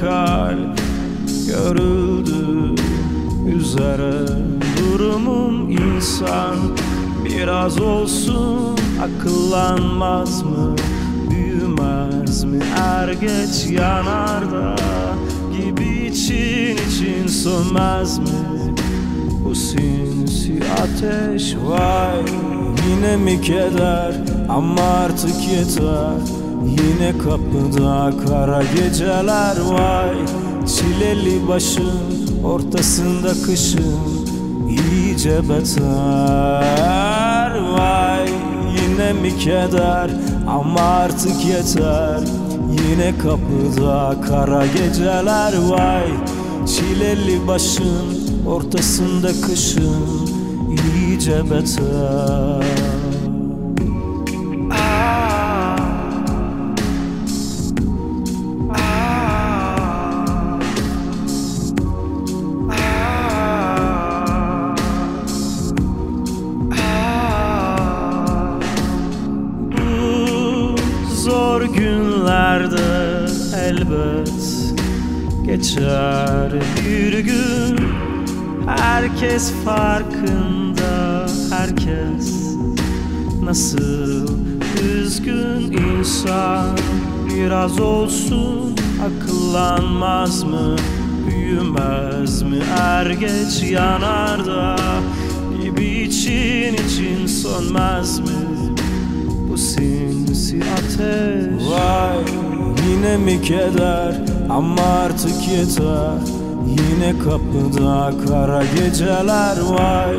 kalp görüldü üzere. Durumum insan biraz olsun akıllanmaz mı Büyümez mi? Er geç yanarda gibi için için sönmez mi? Bu sinsi ateş vay yine mi keder? Ama artık yeter. Yine kapıda kara geceler vay. Çileli başın ortasında kışın iyice beter Vay. Yine mi keder? Ama artık yeter. Yine kapıda kara geceler vay. Çileli başın ortasında kışın iyice beter zor günlerde elbet geçer bir gün. Herkes farkında herkes Nasıl üzgün insan. Biraz olsun akıllanmaz mı Büyümez mi? Er geç yanarda Gibi için için sönmez mi Bu sinsi ateş. Vay yine mi keder? Ama artık yeter. Yine kapıda kara geceler. Vay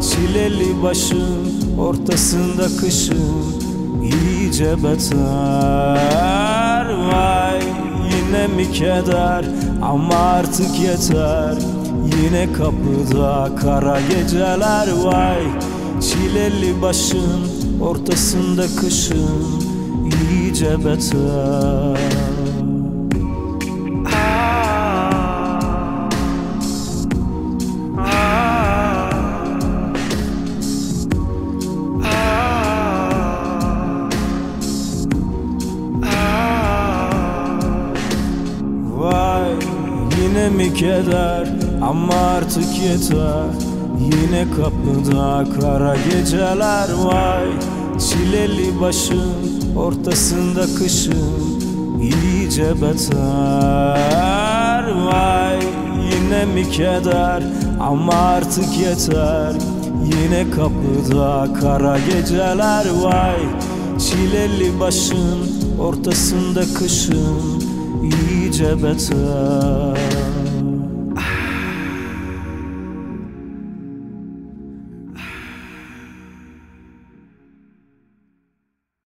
Çileli başın ortasında kışın iyice beter. Vay yine mi keder? Ama artık yeter. Yine kapıda kara geceler. Vay Çileli başın ortasında kışın iyice beter. Vay yine mi keder? Ama artık yeter Yine kapıda kara geceler vay Çileli başın ortasında kışın iyice beter. Vay yine mi keder? Ama artık yeter. Yine kapıda kara geceler vay Çileli başın ortasında kışın iyice beter